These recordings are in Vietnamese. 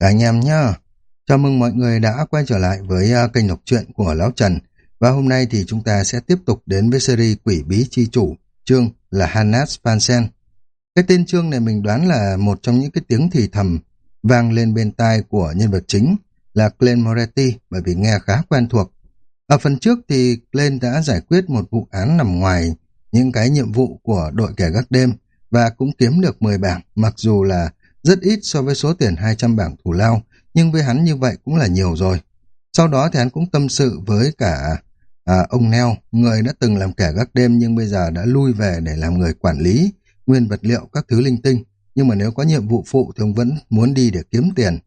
Anh em nhá. Chào mừng mọi người đã quay trở lại với uh, kênh đọc truyện của Lão Trần. Và hôm nay thì chúng ta sẽ tiếp tục đến với series Quỷ Bí Chi Chủ, chương là Hannes Fansen. Cái tên chương này mình đoán là một trong những cái tiếng thì thầm vang lên bên tai của nhân vật chính là Glenn Moretti bởi vì nghe khá quen thuộc. Ở phần trước thì Glenn đã giải quyết một vụ án nằm ngoài những cái nhiệm vụ của đội kẻ gác đêm và cũng kiếm được 10 bảng mặc dù là rất ít so với số tiền 200 bảng thù lao, nhưng với hắn như vậy cũng là nhiều rồi. Sau đó thì hắn cũng tâm sự với cả à, ông Neo, người đã từng làm kẻ gác đêm nhưng bây giờ đã lui về để làm người quản lý, nguyên vật liệu các thứ linh tinh. Nhưng mà nếu có nhiệm vụ phụ thì ông vẫn muốn đi để kiếm tiền.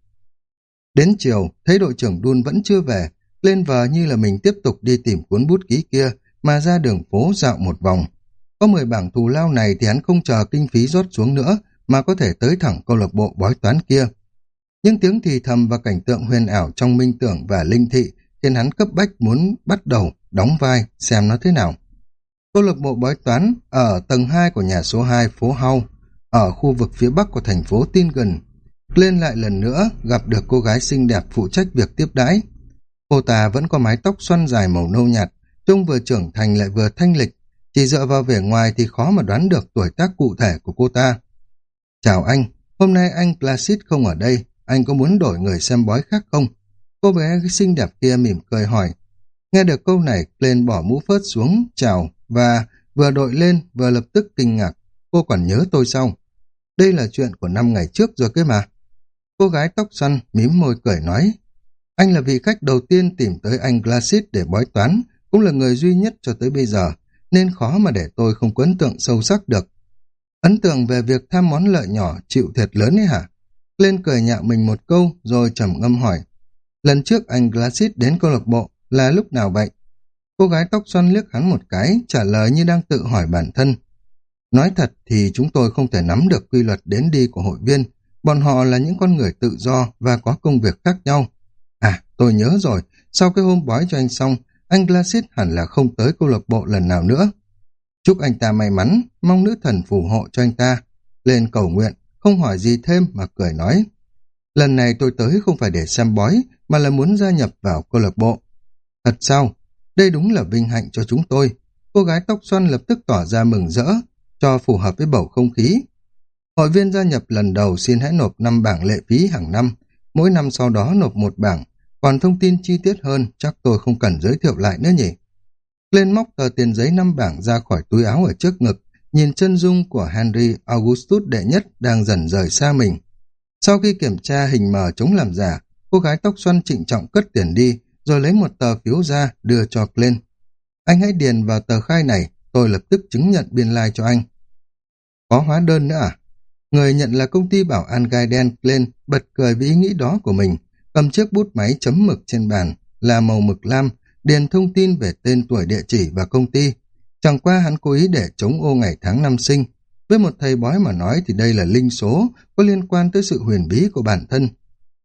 Đến chiều, thấy đội trưởng Đun vẫn chưa về, lên vờ như là mình tiếp tục đi tìm cuốn bút ký kia mà ra đường phố dạo một vòng. Có 10 bảng thù lao này thì hắn không chờ kinh phí rót xuống nữa mà có thể tới thẳng câu lạc bộ bói toán kia. Nhưng tiếng thì thầm và cảnh tượng huyền ảo trong minh tưởng và linh thị khiến hắn cấp bách muốn bắt đầu đóng vai xem nó thế nào. Câu lạc bộ bói toán ở tầng 2 của nhà số 2 phố Hau, ở khu vực phía bắc của thành phố Tingen. Lên lại lần nữa gặp được cô gái xinh đẹp phụ trách việc tiếp đãi. Cô ta vẫn có mái tóc xoăn dài màu nâu nhạt, trông vừa trưởng thành lại vừa thanh lịch. Chỉ dựa vào vẻ ngoài thì khó mà đoán được tuổi tác cụ thể của cô ta. Chào anh, hôm nay anh Placid không ở đây, anh có muốn đổi người xem bói khác không? Cô bé xinh đẹp kia mỉm cười hỏi. Nghe được câu này, lên bỏ mũ phớt xuống, chào, và vừa đội lên vừa lập tức kinh ngạc. Cô còn nhớ tôi sao? Đây là chuyện của năm ngày trước rồi cơ mà. Cô gái tóc xoăn, mím môi cười nói. Anh là vị khách đầu tiên tìm tới anh Glacid để bói toán, cũng là người duy nhất cho tới bây giờ, nên khó mà để tôi không có ấn tượng sâu sắc được. Ấn tượng về việc tham món lợi nhỏ chịu thiệt lớn ấy hả? Lên cười nhạo mình một câu rồi trầm ngâm hỏi. Lần trước anh Glacis đến câu lạc bộ là lúc nào vậy? Cô gái tóc xoăn liếc hắn một cái, trả lời như đang tự hỏi bản thân. Nói thật thì chúng tôi không thể nắm được quy luật đến đi của hội viên. Bọn họ là những con người tự do và có công việc khác nhau. À, tôi nhớ rồi, sau cái hôm bói cho anh xong, anh Glacis hẳn là không tới câu lạc bộ lần nào nữa. Chúc anh ta may mắn, mong nữ thần phù hộ cho anh ta. Lên cầu nguyện, không hỏi gì thêm mà cười nói. Lần này tôi tới không phải để xem bói, mà là muốn gia nhập vào câu lạc bộ. Thật sao? Đây đúng là vinh hạnh cho chúng tôi. Cô gái tóc xoăn lập tức tỏ ra mừng rỡ, cho phù hợp với bầu không khí. Hội viên gia nhập lần đầu xin hãy nộp 5 bảng lệ phí hàng năm, mỗi năm sau đó nộp một bảng, còn thông tin chi tiết hơn chắc tôi không cần giới thiệu lại nữa nhỉ. Lên móc tờ tiền giấy năm bảng ra khỏi túi áo ở trước ngực, nhìn chân dung của Henry Augustus đệ nhất đang dần rời xa mình. Sau khi kiểm tra hình mờ chống làm giả, cô gái tóc xoăn trịnh trọng cất tiền đi, rồi lấy một tờ phiếu ra đưa cho Glenn. Anh hãy điền vào tờ khai này, tôi lập tức chứng nhận biên lai like cho anh. Có hóa đơn nữa à? Người nhận là công ty bảo an gai đen Glenn bật cười với ý nghĩ đó của mình, cầm chiếc bút máy chấm mực trên bàn, là màu mực lam, điền thông tin về tên tuổi địa chỉ và công ty. Chẳng qua hắn cố ý để chống ô ngày tháng năm sinh. Với một thầy bói mà nói thì đây là linh số, có liên quan tới sự huyền bí của bản thân.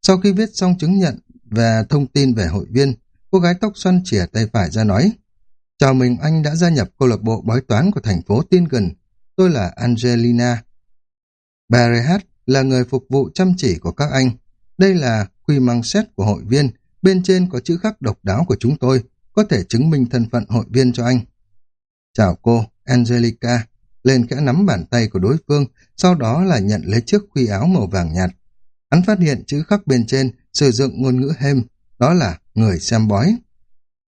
Sau khi viết xong chứng nhận và thông tin về hội viên, cô gái tóc xoăn chìa tay phải ra nói Chào mừng anh đã gia nhập câu lạc bộ bói toán của thành phố tiên gần. Tôi là Angelina. Bà Rehat là người phục vụ chăm chỉ của các anh. Đây là quy mang xét của hội viên, Bên trên có chữ khắc độc đáo của chúng tôi, có thể chứng minh thân phận hội viên cho anh. Chào cô, Angelica. Lên khẽ nắm bàn tay của đối phương, sau đó là nhận lấy chiếc khuy áo màu vàng nhạt. Hắn phát hiện chữ khắc bên trên sử dụng ngôn ngữ hêm, đó là người xem bói.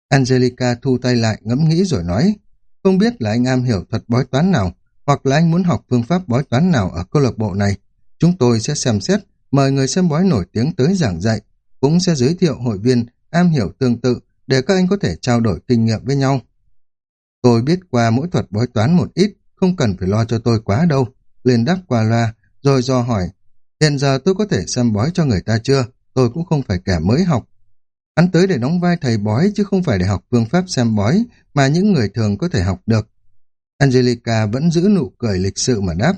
Angelica thu tay lại ngẫm nghĩ rồi nói, không biết là anh am hiểu thuật bói toán nào, hoặc là anh muốn học phương pháp bói toán nào ở câu lạc bộ này. Chúng tôi sẽ xem xét, mời người xem bói nổi tiếng tới giảng dạy, cũng sẽ giới thiệu hội viên am hiểu tương tự để các anh có thể trao đổi kinh nghiệm với nhau. Tôi biết qua mỗi thuật bói toán một ít, không cần phải lo cho tôi quá đâu. Lên đáp qua loa, rồi do hỏi, hiện giờ tôi có thể xem bói cho người ta chưa? Tôi cũng không phải kẻ mới học. Hắn tới để đóng vai thầy bói chứ không phải để học phương pháp xem bói mà những người thường có thể học được. Angelica vẫn giữ nụ cười lịch sự mà đáp.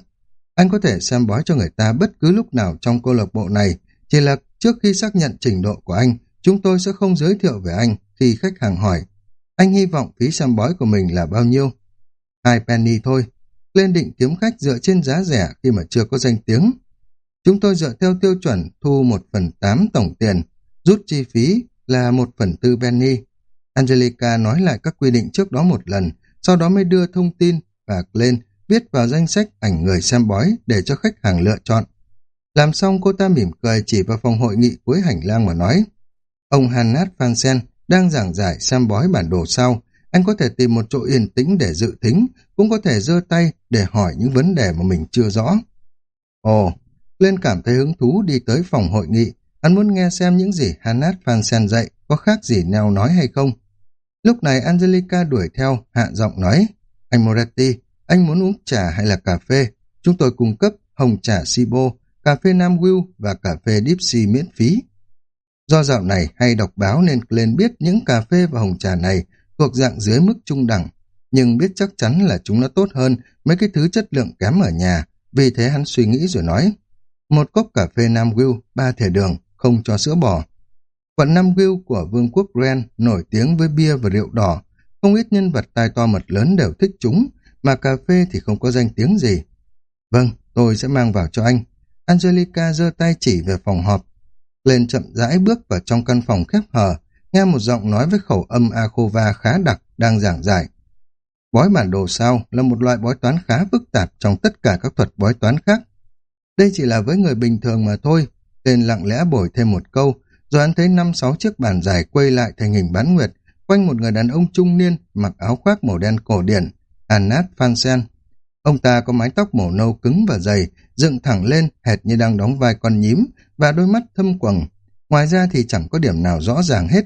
Anh có thể xem bói cho người ta bất cứ lúc nào trong câu lạc bộ này, chỉ là Trước khi xác nhận trình độ của anh, chúng tôi sẽ không giới thiệu về anh khi khách hàng hỏi. Anh hy vọng phí xem bói của mình là bao nhiêu? Hai penny thôi. Lên định kiếm khách dựa trên giá rẻ khi mà chưa có danh tiếng. Chúng tôi dựa theo tiêu chuẩn thu 1 phần 8 tổng tiền, rút chi phí là 1 phần 4 penny. Angelica nói lại các quy định trước đó một lần, sau đó mới đưa thông tin và lên viết vào danh sách ảnh người xem bói để cho khách hàng lựa chọn. Làm xong cô ta mỉm cười chỉ vào phòng hội nghị cuối hành lang mà nói Ông Hannat Fansen đang giảng giải xem bói bản đồ sau. Anh có thể tìm một chỗ yên tĩnh để dự thính, cũng có thể giơ tay để hỏi những vấn đề mà mình chưa rõ. Ồ, lên cảm thấy hứng thú đi tới phòng hội nghị. Anh muốn nghe xem những gì Hannat Fansen dạy có khác gì Neo nói hay không. Lúc này Angelica đuổi theo, hạ giọng nói Anh Moretti, anh muốn uống trà hay là cà phê? Chúng tôi cung cấp hồng trà Sibo, cà phê Nam Will và cà phê Dipsy miễn phí. Do dạo này hay đọc báo nên lên biết những cà phê và hồng trà này thuộc dạng dưới mức trung đẳng, nhưng biết chắc chắn là chúng nó tốt hơn mấy cái thứ chất lượng kém ở nhà, vì thế hắn suy nghĩ rồi nói. Một cốc cà phê Nam Will, ba thể đường, không cho sữa bò. Quận Nam Will của Vương quốc Grand nổi tiếng với bia và rượu đỏ, không ít nhân vật tai to mật lớn đều thích chúng, mà cà phê thì không có danh tiếng gì. Vâng, tôi sẽ mang vào cho anh. Angelica giơ tay chỉ về phòng họp, lên chậm rãi bước vào trong căn phòng khép hờ, nghe một giọng nói với khẩu âm Akova khá đặc đang giảng giải. Bói bản đồ sao là một loại bói toán khá phức tạp trong tất cả các thuật bói toán khác. Đây chỉ là với người bình thường mà thôi. Tên lặng lẽ bổi thêm một câu, rồi anh thấy năm sáu chiếc bàn dài quay lại thành hình bán nguyệt, quanh một người đàn ông trung niên mặc áo khoác màu đen cổ điển, Anat Fansen. Ông ta có mái tóc màu nâu cứng và dày, dựng thẳng lên hệt như đang đóng vai con nhím và đôi mắt thâm quầng. Ngoài ra thì chẳng có điểm nào rõ ràng hết.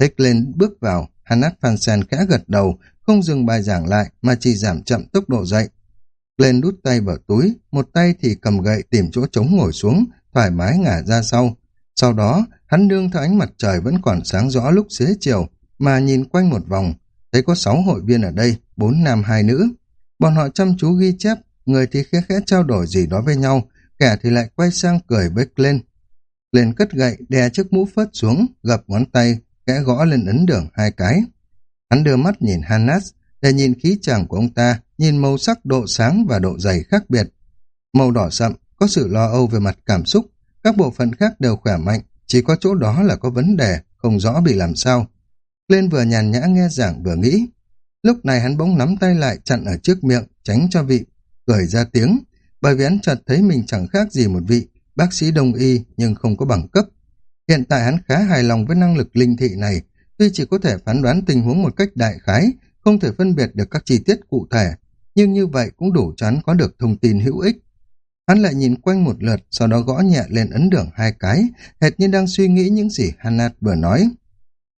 Thích lên bước vào, Hanat Fansen khẽ gật đầu, không dừng bài giảng lại mà chỉ giảm chậm tốc độ dậy. Lên đút tay vào túi, một tay thì cầm gậy tìm chỗ trống ngồi xuống, thoải mái ngả ra sau. Sau đó, hắn đương theo ánh mặt trời vẫn còn sáng rõ lúc xế chiều, mà nhìn quanh một vòng, thấy có sáu hội viên ở đây, bốn nam hai nữ. Bọn họ chăm chú ghi chép, người thì khẽ khẽ trao đổi gì đó với nhau, kẻ thì lại quay sang cười với Glenn. Glenn cất gậy, đè chiếc mũ phớt xuống, gập ngón tay, kẽ gõ lên ấn đường hai cái. Hắn đưa mắt nhìn Hannas, để nhìn khí chàng của ông ta, nhìn màu sắc, độ sáng và độ dày khác biệt. Màu đỏ sậm, có sự lo âu về mặt cảm xúc, các bộ phận khác đều khỏe mạnh, chỉ có chỗ đó là có vấn đề, không rõ bị làm sao. Lên vừa nhàn nhã nghe giảng vừa nghĩ. Lúc này hắn bỗng nắm tay lại chặn ở trước miệng, tránh cho vị, cười ra tiếng, bởi vì hắn chợt thấy mình chẳng khác gì một vị bác sĩ đông y nhưng không có bằng cấp. Hiện tại hắn khá hài lòng với năng lực linh thị này, tuy chỉ có thể phán đoán tình huống một cách đại khái, không thể phân biệt được các chi tiết cụ thể, nhưng như vậy cũng đủ chắn có được thông tin hữu ích. Hắn lại nhìn quanh một lượt, sau đó gõ nhẹ lên ấn đường hai cái, hệt như đang suy nghĩ những gì hannah vừa nói.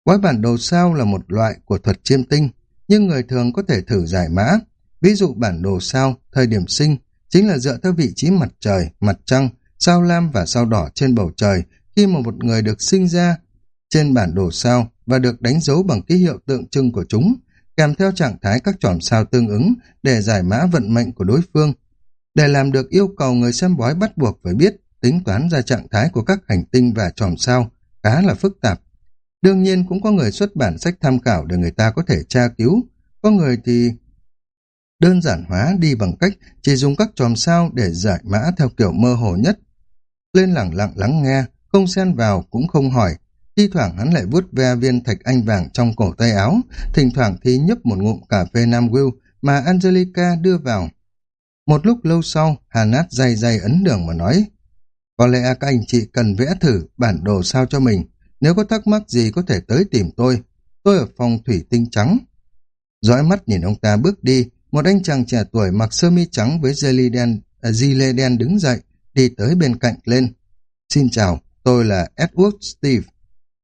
quái bản đồ sao là một loại của thuật chiêm tinh, nhưng người thường có thể thử giải mã. Ví dụ bản đồ sao, thời điểm sinh, chính là dựa theo vị trí mặt trời, mặt trăng, sao lam và sao đỏ trên bầu trời khi mà một người được sinh ra trên bản đồ sao và được đánh dấu bằng ký hiệu tượng trưng của chúng, kèm theo trạng thái các chòm sao tương ứng để giải mã vận mệnh của đối phương. Để làm được yêu cầu người xem bói bắt buộc phải biết tính toán ra trạng thái của các hành tinh và chòm sao khá là phức tạp. Đương nhiên cũng có người xuất bản sách tham khảo để người ta có thể tra cứu, có người thì đơn giản hóa đi bằng cách chỉ dùng các chòm sao để giải mã theo kiểu mơ hồ nhất. Lên lẳng lặng lắng nghe, không xen vào cũng không hỏi. Thi thoảng hắn lại vuốt ve viên thạch anh vàng trong cổ tay áo, thỉnh thoảng thì nhấp một ngụm cà phê Nam Will mà Angelica đưa vào. Một lúc lâu sau, Hà Nát dày dày ấn đường mà nói, có lẽ các anh chị cần vẽ thử bản đồ sao cho mình. Nếu có thắc mắc gì có thể tới tìm tôi. Tôi ở phòng thủy tinh trắng. Dõi mắt nhìn ông ta bước đi, một anh chàng trẻ tuổi mặc sơ mi trắng với dây đen, à, đen đứng dậy, đi tới bên cạnh lên. Xin chào, tôi là Edward Steve.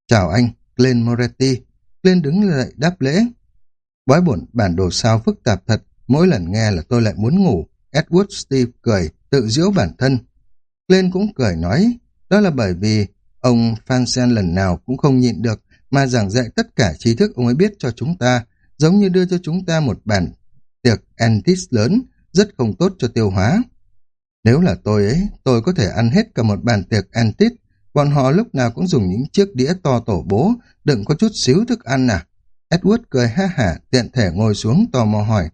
Chào anh, Glenn Moretti. Glenn đứng dậy đáp lễ. Bói bổn bản đồ sao phức tạp thật, mỗi lần nghe là tôi lại muốn ngủ. Edward Steve cười, tự giễu bản thân. Glenn cũng cười nói, đó là bởi vì ông Fansen lần nào cũng không nhịn được mà giảng dạy tất cả trí thức ông ấy biết cho chúng ta, giống như đưa cho chúng ta một bản tiệc antis lớn, rất không tốt cho tiêu hóa. Nếu là tôi ấy, tôi có thể ăn hết cả một bàn tiệc antis, bọn họ lúc nào cũng dùng những chiếc đĩa to tổ bố, đừng có chút xíu thức ăn à. Edward cười ha hả, tiện thể ngồi xuống tò mò hỏi.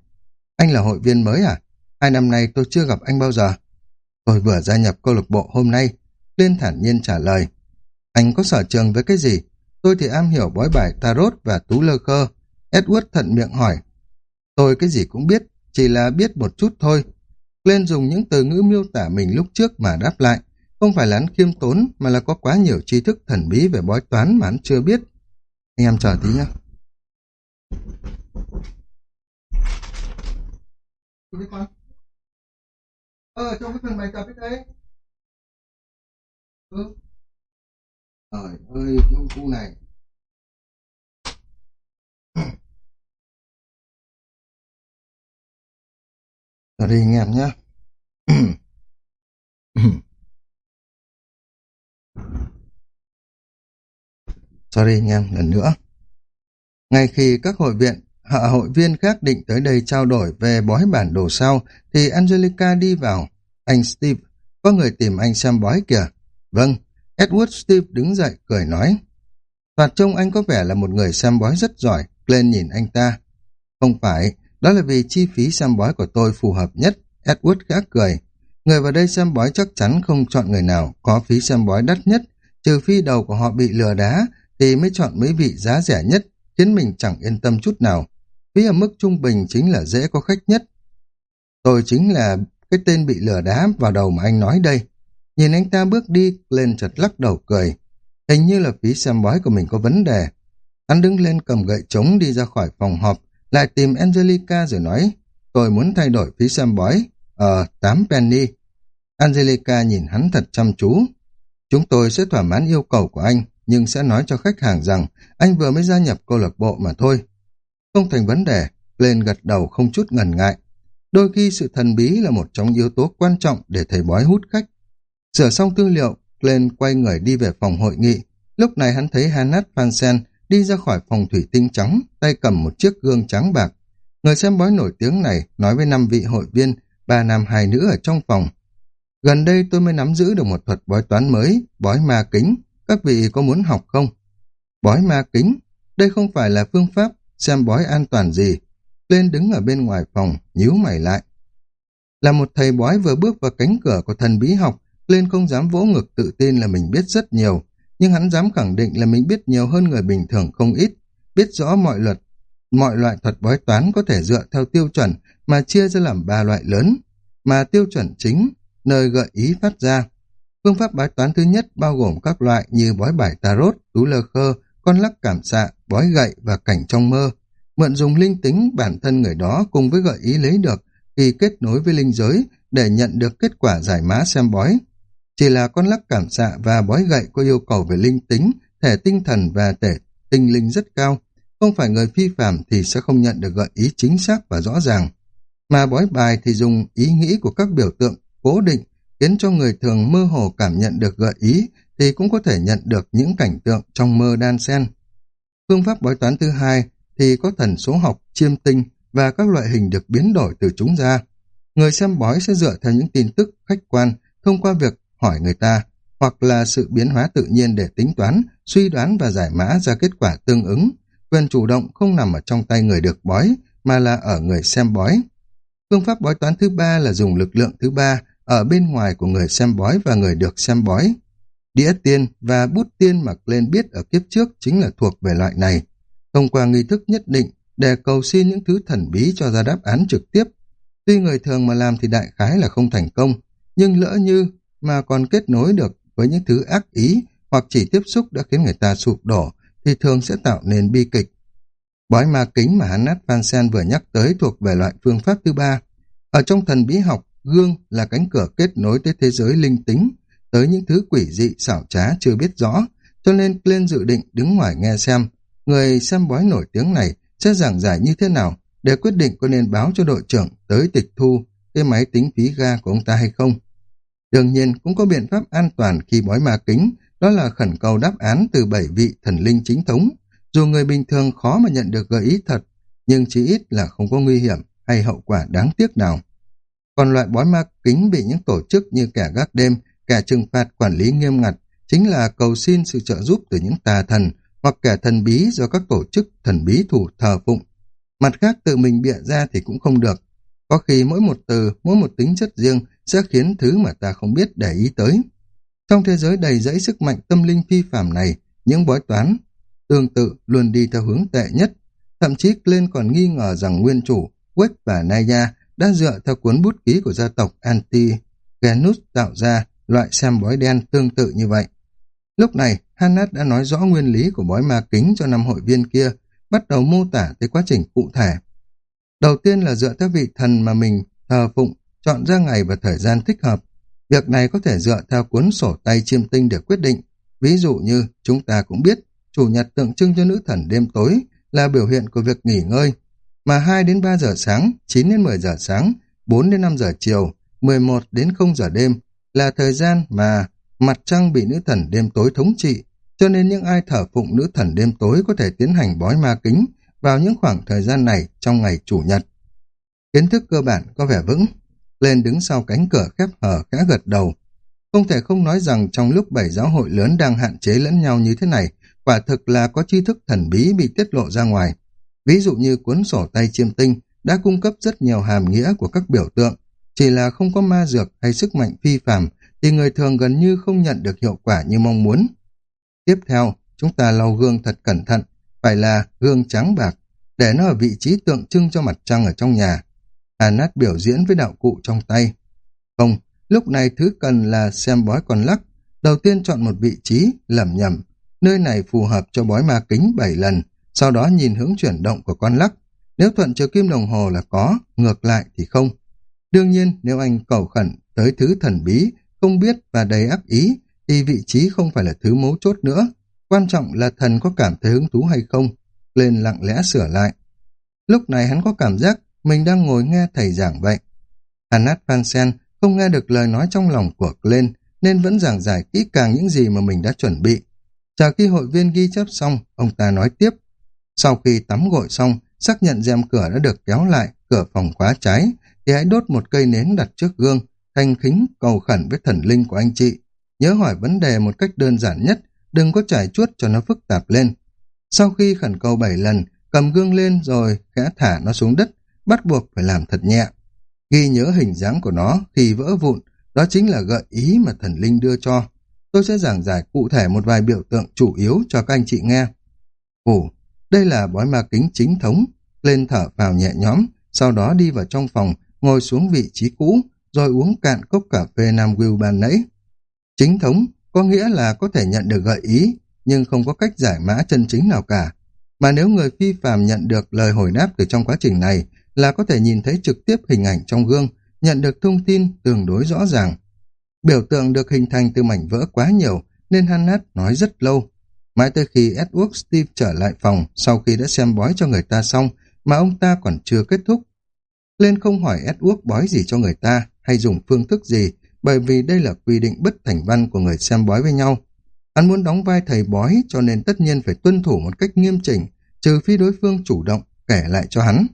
Anh là hội viên mới à? Hai năm nay tôi chưa gặp anh bao giờ. Tôi vừa gia nhập câu lạc bộ hôm nay. Liên thản nhiên trả lời. Anh có sở trường với cái gì? Tôi thì am hiểu bói bài tarot và tú lơ khơ. Edward thận miệng hỏi. Tôi cái gì cũng biết, chỉ là biết một chút thôi. Glenn dùng những từ ngữ miêu tả mình lúc trước mà đáp lại. Không phải là hắn khiêm tốn, mà là có quá nhiều tri thức thần bí về bói toán mà hắn chưa biết. Anh em chờ tí nhé. Ờ, trong cái phần bài tập đấy. Ừ. Trời ơi, ông cu này. Ở đi anh em nhé. Sorry anh em, lần nữa. Ngay khi các hội viện, hạ hội viên khác định tới đây trao đổi về bói bản đồ sau, thì Angelica đi vào. Anh Steve, có người tìm anh xem bói kìa. Vâng, Edward Steve đứng dậy cười nói. Thoạt trông anh có vẻ là một người xem bói rất giỏi, Glenn nhìn anh ta. Không phải, đó là vì chi phí xem bói của tôi phù hợp nhất, Edward gã cười. Người vào đây xem bói chắc chắn không chọn người nào có phí xem bói đắt nhất, trừ phi đầu của họ bị lừa đá, thì mới chọn mấy vị giá rẻ nhất, khiến mình chẳng yên tâm chút nào. Phí ở mức trung bình chính là dễ có khách nhất. Tôi chính là cái tên bị lừa đá vào đầu mà anh nói đây. Nhìn anh ta bước đi, lên chợt lắc đầu cười. Hình như là phí xem bói của mình có vấn đề. Hắn đứng lên cầm gậy trống đi ra khỏi phòng họp, lại tìm Angelica rồi nói, tôi muốn thay đổi phí xem bói, ờ, tám penny. Angelica nhìn hắn thật chăm chú. Chúng tôi sẽ thỏa mãn yêu cầu của anh, nhưng sẽ nói cho khách hàng rằng anh vừa mới gia nhập câu lạc bộ mà thôi. Không thành vấn đề, lên gật đầu không chút ngần ngại. Đôi khi sự thần bí là một trong yếu tố quan trọng để thầy bói hút khách. Sửa xong tư liệu, Glenn quay người đi về phòng hội nghị. Lúc này hắn thấy Hanat Fansen đi ra khỏi phòng thủy tinh trắng, tay cầm một chiếc gương trắng bạc. Người xem bói nổi tiếng này nói với năm vị hội viên, ba nam hai nữ ở trong phòng. Gần đây tôi mới nắm giữ được một thuật bói toán mới, bói ma kính. Các vị có muốn học không? Bói ma kính? Đây không phải là phương pháp xem bói an toàn gì. Lên đứng ở bên ngoài phòng, nhíu mày lại. Là một thầy bói vừa bước vào cánh cửa của thần bí học, lên không dám vỗ ngực tự tin là mình biết rất nhiều, nhưng hắn dám khẳng định là mình biết nhiều hơn người bình thường không ít, biết rõ mọi luật, mọi loại thuật bói toán có thể dựa theo tiêu chuẩn mà chia ra làm ba loại lớn, mà tiêu chuẩn chính, nơi gợi ý phát ra. Phương pháp bói toán thứ nhất bao gồm các loại như bói bài tarot, tú lơ khơ, con lắc cảm xạ, bói gậy và cảnh trong mơ. Mượn dùng linh tính bản thân người đó cùng với gợi ý lấy được khi kết nối với linh giới để nhận được kết quả giải mã xem bói. Chỉ là con lắc cảm xạ và bói gậy có yêu cầu về linh tính, thể tinh thần và thể tinh linh rất cao. Không phải người phi phạm thì sẽ không nhận được gợi ý chính xác và rõ ràng. Mà bói bài thì dùng ý nghĩ của các biểu tượng cố định khiến cho người thường mơ hồ cảm nhận được gợi ý thì cũng có thể nhận được những cảnh tượng trong mơ đan sen. Phương pháp bói toán thứ hai thì có thần số học, chiêm tinh và các loại hình được biến đổi từ chúng ra. Người xem bói sẽ dựa theo những tin tức khách quan thông qua việc hỏi người ta hoặc là sự biến hóa tự nhiên để tính toán, suy đoán và giải mã ra kết quả tương ứng. Quyền chủ động không nằm ở trong tay người được bói, mà là ở người xem bói. Phương pháp bói toán thứ ba là dùng lực lượng thứ ba ở bên ngoài của người xem bói và người được xem bói. Đĩa tiên và bút tiên mà lên biết ở kiếp trước chính là thuộc về loại này. Thông qua nghi thức nhất định để cầu xin những thứ thần bí cho ra đáp án trực tiếp. Tuy người thường mà làm thì đại khái là không thành công, nhưng lỡ như mà còn kết nối được với những thứ ác ý hoặc chỉ tiếp xúc đã khiến người ta sụp đổ thì thường sẽ tạo nên bi kịch. Bói ma kính mà Hannat Van vừa nhắc tới thuộc về loại phương pháp thứ ba. Ở trong thần bí học, gương là cánh cửa kết nối tới thế giới linh tính, tới những thứ quỷ dị xảo trá chưa biết rõ, cho nên lên dự định đứng ngoài nghe xem người xem bói nổi tiếng này sẽ giảng giải như thế nào để quyết định có nên báo cho đội trưởng tới tịch thu cái máy tính phí ga của ông ta hay không. Đương nhiên cũng có biện pháp an toàn khi bói ma kính, đó là khẩn cầu đáp án từ bảy vị thần linh chính thống. Dù người bình thường khó mà nhận được gợi ý thật, nhưng chỉ ít là không có nguy hiểm hay hậu quả đáng tiếc nào. Còn loại bói ma kính bị những tổ chức như kẻ gác đêm, kẻ trừng phạt quản lý nghiêm ngặt, chính là cầu xin sự trợ giúp từ những tà thần hoặc kẻ thần bí do các tổ chức thần bí thủ thờ phụng. Mặt khác tự mình bịa ra thì cũng không được. Có khi mỗi một từ, mỗi một tính chất riêng sẽ khiến thứ mà ta không biết để ý tới. Trong thế giới đầy dẫy sức mạnh tâm linh phi phàm này, những bói toán tương tự luôn đi theo hướng tệ nhất. Thậm chí lên còn nghi ngờ rằng nguyên chủ, Quách và Naya đã dựa theo cuốn bút ký của gia tộc Anti-Genus tạo ra loại xem bói đen tương tự như vậy. Lúc này, Hannah đã nói rõ nguyên lý của bói ma kính cho năm hội viên kia, bắt đầu mô tả tới quá trình cụ thể. Đầu tiên là dựa theo vị thần mà mình thờ phụng, chọn ra ngày và thời gian thích hợp. Việc này có thể dựa theo cuốn sổ tay chiêm tinh để quyết định. Ví dụ như, chúng ta cũng biết, chủ nhật tượng trưng cho nữ thần đêm tối là biểu hiện của việc nghỉ ngơi, mà 2 đến 3 giờ sáng, 9 đến 10 giờ sáng, 4 đến 5 giờ chiều, 11 đến 0 giờ đêm là thời gian mà mặt trăng bị nữ thần đêm tối thống trị, cho nên những ai thờ phụng nữ thần đêm tối có thể tiến hành bói ma kính vào những khoảng thời gian này trong ngày chủ nhật. Kiến thức cơ bản có vẻ vững, lên đứng sau cánh cửa khép hờ khẽ gật đầu. Không thể không nói rằng trong lúc bảy giáo hội lớn đang hạn chế lẫn nhau như thế này, quả thực là có tri thức thần bí bị tiết lộ ra ngoài. Ví dụ như cuốn sổ tay chiêm tinh đã cung cấp rất nhiều hàm nghĩa của các biểu tượng, chỉ là không có ma dược hay sức mạnh phi phàm thì người thường gần như không nhận được hiệu quả như mong muốn. Tiếp theo, chúng ta lau gương thật cẩn thận, phải là gương trắng bạc, để nó ở vị trí tượng trưng cho mặt trăng ở trong nhà. Anat biểu diễn với đạo cụ trong tay. Không, lúc này thứ cần là xem bói con lắc. Đầu tiên chọn một vị trí, lầm nhầm. Nơi này phù hợp cho bói ma kính 7 lần, sau đó nhìn hướng chuyển động của con lắc. Nếu thuận chiều kim đồng hồ là có, ngược lại thì không. Đương nhiên, nếu anh cầu khẩn tới thứ thần bí, không biết và đầy ác ý, thì vị trí không phải là thứ mấu chốt nữa. Quan trọng là thần có cảm thấy hứng thú hay không. Lên lặng lẽ sửa lại. Lúc này hắn có cảm giác mình đang ngồi nghe thầy giảng vậy. Anat Pansen không nghe được lời nói trong lòng của Glenn nên vẫn giảng giải kỹ càng những gì mà mình đã chuẩn bị. Chờ khi hội viên ghi chép xong, ông ta nói tiếp. Sau khi tắm gội xong, xác nhận rèm cửa đã được kéo lại, cửa phòng khóa trái, thì hãy đốt một cây nến đặt trước gương, thanh khính cầu khẩn với thần linh của anh chị. Nhớ hỏi vấn đề một cách đơn giản nhất, đừng có trải chuốt cho nó phức tạp lên. Sau khi khẩn cầu bảy lần, cầm gương lên rồi khẽ thả nó xuống đất, bắt buộc phải làm thật nhẹ. Ghi nhớ hình dáng của nó khi vỡ vụn, đó chính là gợi ý mà thần linh đưa cho. Tôi sẽ giảng giải cụ thể một vài biểu tượng chủ yếu cho các anh chị nghe. Ồ, đây là bói ma kính chính thống. Lên thở vào nhẹ nhõm, sau đó đi vào trong phòng, ngồi xuống vị trí cũ, rồi uống cạn cốc cà phê Nam Will ban nãy. Chính thống có nghĩa là có thể nhận được gợi ý, nhưng không có cách giải mã chân chính nào cả. Mà nếu người phi phàm nhận được lời hồi đáp từ trong quá trình này, là có thể nhìn thấy trực tiếp hình ảnh trong gương, nhận được thông tin tương đối rõ ràng. Biểu tượng được hình thành từ mảnh vỡ quá nhiều, nên Hannah nói rất lâu. Mãi tới khi Edward Steve trở lại phòng sau khi đã xem bói cho người ta xong, mà ông ta còn chưa kết thúc. Lên không hỏi Edward bói gì cho người ta, hay dùng phương thức gì, bởi vì đây là quy định bất thành văn của người xem bói với nhau. Hắn muốn đóng vai thầy bói cho nên tất nhiên phải tuân thủ một cách nghiêm chỉnh, trừ phi đối phương chủ động kể lại cho hắn.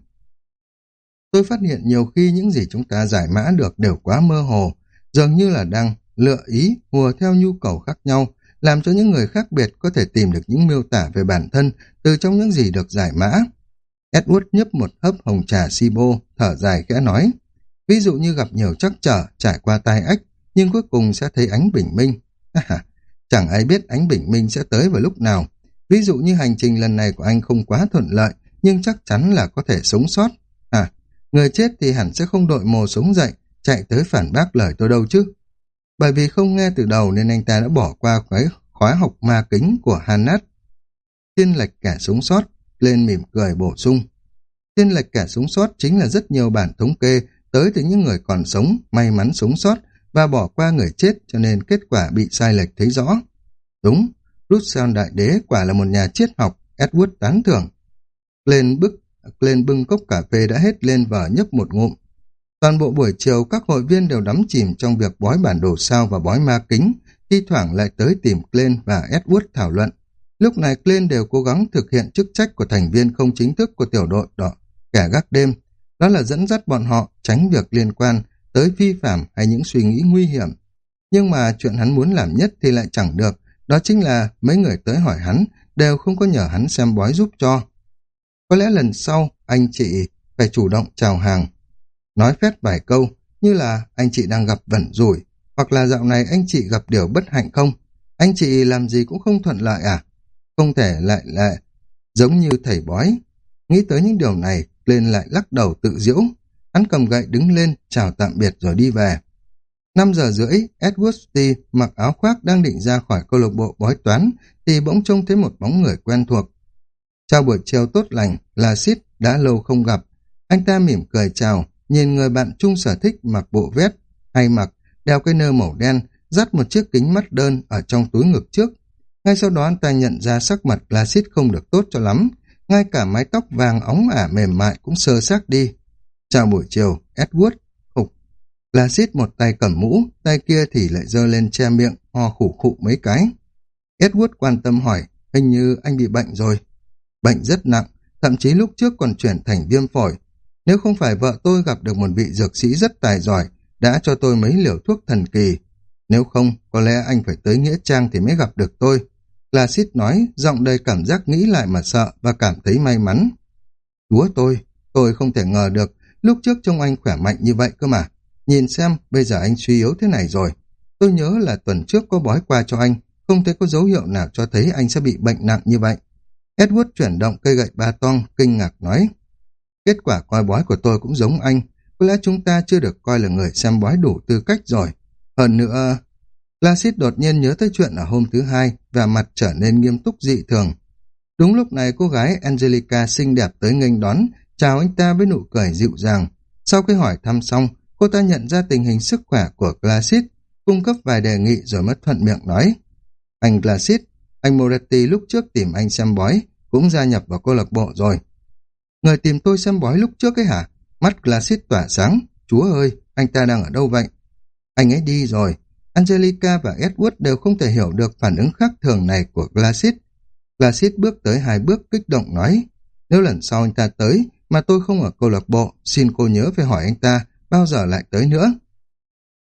Tôi phát hiện nhiều khi những gì chúng ta giải mã được đều quá mơ hồ, dường như là đang lựa ý hùa theo nhu cầu khác nhau, làm cho những người khác biệt có thể tìm được những miêu tả về bản thân từ trong những gì được giải mã. Edward nhấp một hớp hồng trà Sibo, thở dài khẽ nói. Ví dụ như gặp nhiều trắc trở, trải qua tai ách, nhưng cuối cùng sẽ thấy ánh bình minh. À chẳng ai biết ánh bình minh sẽ tới vào lúc nào. Ví dụ như hành trình lần này của anh không quá thuận lợi, nhưng chắc chắn là có thể sống sót. Người chết thì hẳn sẽ không đội mồ sống dậy, chạy tới phản bác lời tôi đâu chứ. Bởi vì không nghe từ đầu nên anh ta đã bỏ qua cái khóa học ma kính của Hannah. Thiên lệch kẻ sống sót, lên mỉm cười bổ sung. Thiên lệch kẻ sống sót chính là rất nhiều bản thống kê tới từ những người còn sống, may mắn sống sót và bỏ qua người chết cho nên kết quả bị sai lệch thấy rõ. Đúng, Russell Đại Đế quả là một nhà triết học, Edward tán thưởng. Lên bức, lên bưng cốc cà phê đã hết lên và nhấp một ngụm. Toàn bộ buổi chiều các hội viên đều đắm chìm trong việc bói bản đồ sao và bói ma kính, thi thoảng lại tới tìm Glenn và Edward thảo luận. Lúc này Glenn đều cố gắng thực hiện chức trách của thành viên không chính thức của tiểu đội đỏ, kẻ gác đêm, đó là dẫn dắt bọn họ tránh việc liên quan tới vi phạm hay những suy nghĩ nguy hiểm. Nhưng mà chuyện hắn muốn làm nhất thì lại chẳng được, đó chính là mấy người tới hỏi hắn đều không có nhờ hắn xem bói giúp cho. Có lẽ lần sau anh chị phải chủ động chào hàng. Nói phép vài câu, như là anh chị đang gặp vận rủi, hoặc là dạo này anh chị gặp điều bất hạnh không? Anh chị làm gì cũng không thuận lợi à? Không thể lại lại giống như thầy bói. Nghĩ tới những điều này, lên lại lắc đầu tự diễu. Hắn cầm gậy đứng lên, chào tạm biệt rồi đi về. 5 giờ rưỡi, Edward T. mặc áo khoác đang định ra khỏi câu lạc bộ bói toán, thì bỗng trông thấy một bóng người quen thuộc. Chào buổi chiều tốt lành, là Sid, đã lâu không gặp. Anh ta mỉm cười chào, nhìn người bạn chung sở thích mặc bộ vest, hay mặc, đeo cái nơ màu đen, dắt một chiếc kính mắt đơn ở trong túi ngực trước. Ngay sau đó anh ta nhận ra sắc mặt là Sid không được tốt cho lắm, ngay cả mái tóc vàng óng ả mềm mại cũng sơ xác đi. Chào buổi chiều, Edward, khục. La Sít một tay cầm mũ, tay kia thì lại giơ lên che miệng, ho khủ khụ mấy cái. Edward quan tâm hỏi, hình như anh bị bệnh rồi. Bệnh rất nặng, thậm chí lúc trước còn chuyển thành viêm phổi. Nếu không phải vợ tôi gặp được một vị dược sĩ rất tài giỏi, đã cho tôi mấy liều thuốc thần kỳ. Nếu không, có lẽ anh phải tới Nghĩa Trang thì mới gặp được tôi. La nói, giọng đầy cảm giác nghĩ lại mà sợ và cảm thấy may mắn. Chúa tôi, tôi không thể ngờ được, lúc trước trông anh khỏe mạnh như vậy cơ mà. Nhìn xem, bây giờ anh suy yếu thế này rồi. Tôi nhớ là tuần trước có bói qua cho anh, không thấy có dấu hiệu nào cho thấy anh sẽ bị bệnh nặng như vậy. Edward chuyển động cây gậy ba toang, kinh ngạc nói. Kết quả coi bói của tôi cũng giống anh, có lẽ chúng ta chưa được coi là người xem bói đủ tư cách rồi. Hơn nữa, Placid đột nhiên nhớ tới chuyện ở hôm thứ hai và mặt trở nên nghiêm túc dị thường. Đúng lúc này cô gái Angelica xinh đẹp tới nghênh đón, chào anh ta với nụ cười dịu dàng. Sau khi hỏi thăm xong, cô ta nhận ra tình hình sức khỏe của Placid, cung cấp vài đề nghị rồi mất thuận miệng nói. Anh Placid, anh Moretti lúc trước tìm anh xem bói, cũng gia nhập vào câu lạc bộ rồi. Người tìm tôi xem bói lúc trước ấy hả? Mắt Glacis tỏa sáng. Chúa ơi, anh ta đang ở đâu vậy? Anh ấy đi rồi, Angelica và Edward đều không thể hiểu được phản ứng khác thường này của Glacis. Glacis bước tới hai bước kích động nói, nếu lần sau anh ta tới mà tôi không ở câu lạc bộ, xin cô nhớ phải hỏi anh ta bao giờ lại tới nữa.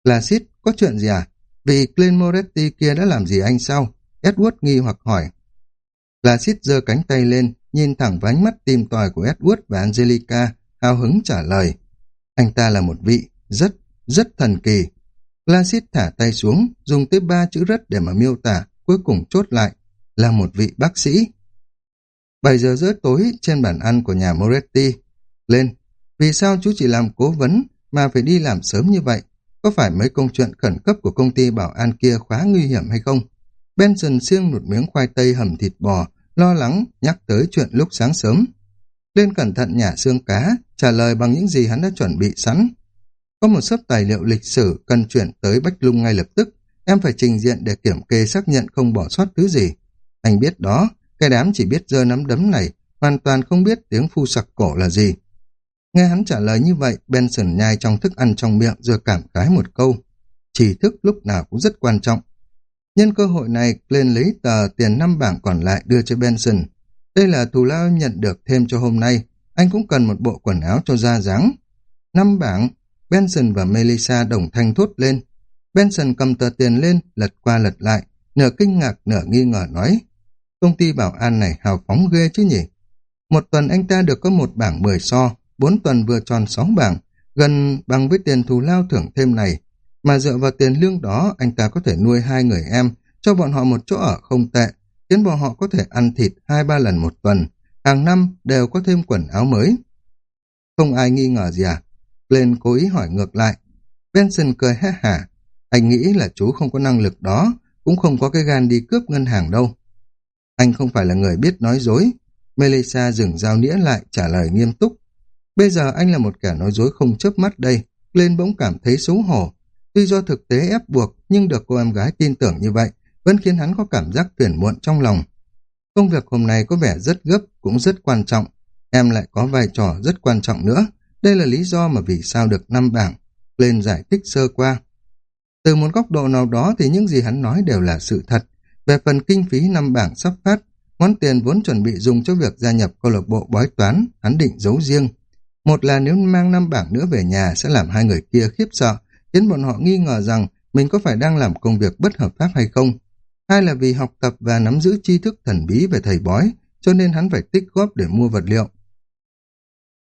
Glacis, có chuyện gì à? Vì Clint Moretti kia đã làm gì anh sao? Edward nghi hoặc hỏi. Placid giơ cánh tay lên, nhìn thẳng vào ánh mắt tìm tòi của Edward và Angelica, hào hứng trả lời. Anh ta là một vị rất, rất thần kỳ, Placid thả tay xuống, dùng tới ba chữ rất để mà miêu tả, cuối cùng chốt lại, là một vị bác sĩ. 7 giờ rưỡi tối trên bàn ăn của nhà Moretti. Lên, vì sao chú chỉ làm cố vấn mà phải đi làm sớm như vậy? Có phải mấy công chuyện khẩn cấp của công ty bảo an kia khá nguy hiểm hay không? Benson siêng một miếng khoai tây hầm thịt bò, lo lắng nhắc tới chuyện lúc sáng sớm. Lên cẩn thận nhả xương cá, trả lời bằng những gì hắn đã chuẩn bị sẵn. Có một sấp tài liệu lịch sử cần chuyển tới Bách Lung ngay lập tức. Em phải trình diện để kiểm kê xác nhận không bỏ sót thứ gì. Anh biết đó, cái đám chỉ biết giơ nắm đấm này, hoàn toàn không biết tiếng phu sặc cổ là gì. Nghe hắn trả lời như vậy, Benson nhai trong thức ăn trong miệng rồi cảm khái một câu. Chỉ thức lúc nào cũng rất quan trọng. Nhân cơ hội này, lên lấy tờ tiền năm bảng còn lại đưa cho Benson. Đây là thù lao nhận được thêm cho hôm nay. Anh cũng cần một bộ quần áo cho da dáng. Năm bảng, Benson và Melissa đồng thanh thốt lên. Benson cầm tờ tiền lên, lật qua lật lại, nửa kinh ngạc nửa nghi ngờ nói. Công ty bảo an này hào phóng ghê chứ nhỉ? Một tuần anh ta được có một bảng 10 so, bốn tuần vừa tròn sáu bảng, gần bằng với tiền thù lao thưởng thêm này. Mà dựa vào tiền lương đó, anh ta có thể nuôi hai người em, cho bọn họ một chỗ ở không tệ, khiến bọn họ có thể ăn thịt hai ba lần một tuần, hàng năm đều có thêm quần áo mới. Không ai nghi ngờ gì à? Lên cố ý hỏi ngược lại. Benson cười hé hả. Anh nghĩ là chú không có năng lực đó, cũng không có cái gan đi cướp ngân hàng đâu. Anh không phải là người biết nói dối. Melissa dừng dao nĩa lại trả lời nghiêm túc. Bây giờ anh là một kẻ nói dối không chớp mắt đây. Lên bỗng cảm thấy xấu hổ. Tuy do thực tế ép buộc, nhưng được cô em gái tin tưởng như vậy, vẫn khiến hắn có cảm giác phiền muộn trong lòng. Công việc hôm nay có vẻ rất gấp, cũng rất quan trọng. Em lại có vai trò rất quan trọng nữa. Đây là lý do mà vì sao được năm bảng. Lên giải thích sơ qua. Từ một góc độ nào đó thì những gì hắn nói đều là sự thật. Về phần kinh phí năm bảng sắp phát, món tiền vốn chuẩn bị dùng cho việc gia nhập câu lạc bộ bói toán, hắn định giấu riêng. Một là nếu mang năm bảng nữa về nhà sẽ làm hai người kia khiếp sợ, khiến bọn họ nghi ngờ rằng mình có phải đang làm công việc bất hợp pháp hay không. Hai là vì học tập và nắm giữ tri thức thần bí về thầy bói, cho nên hắn phải tích góp để mua vật liệu.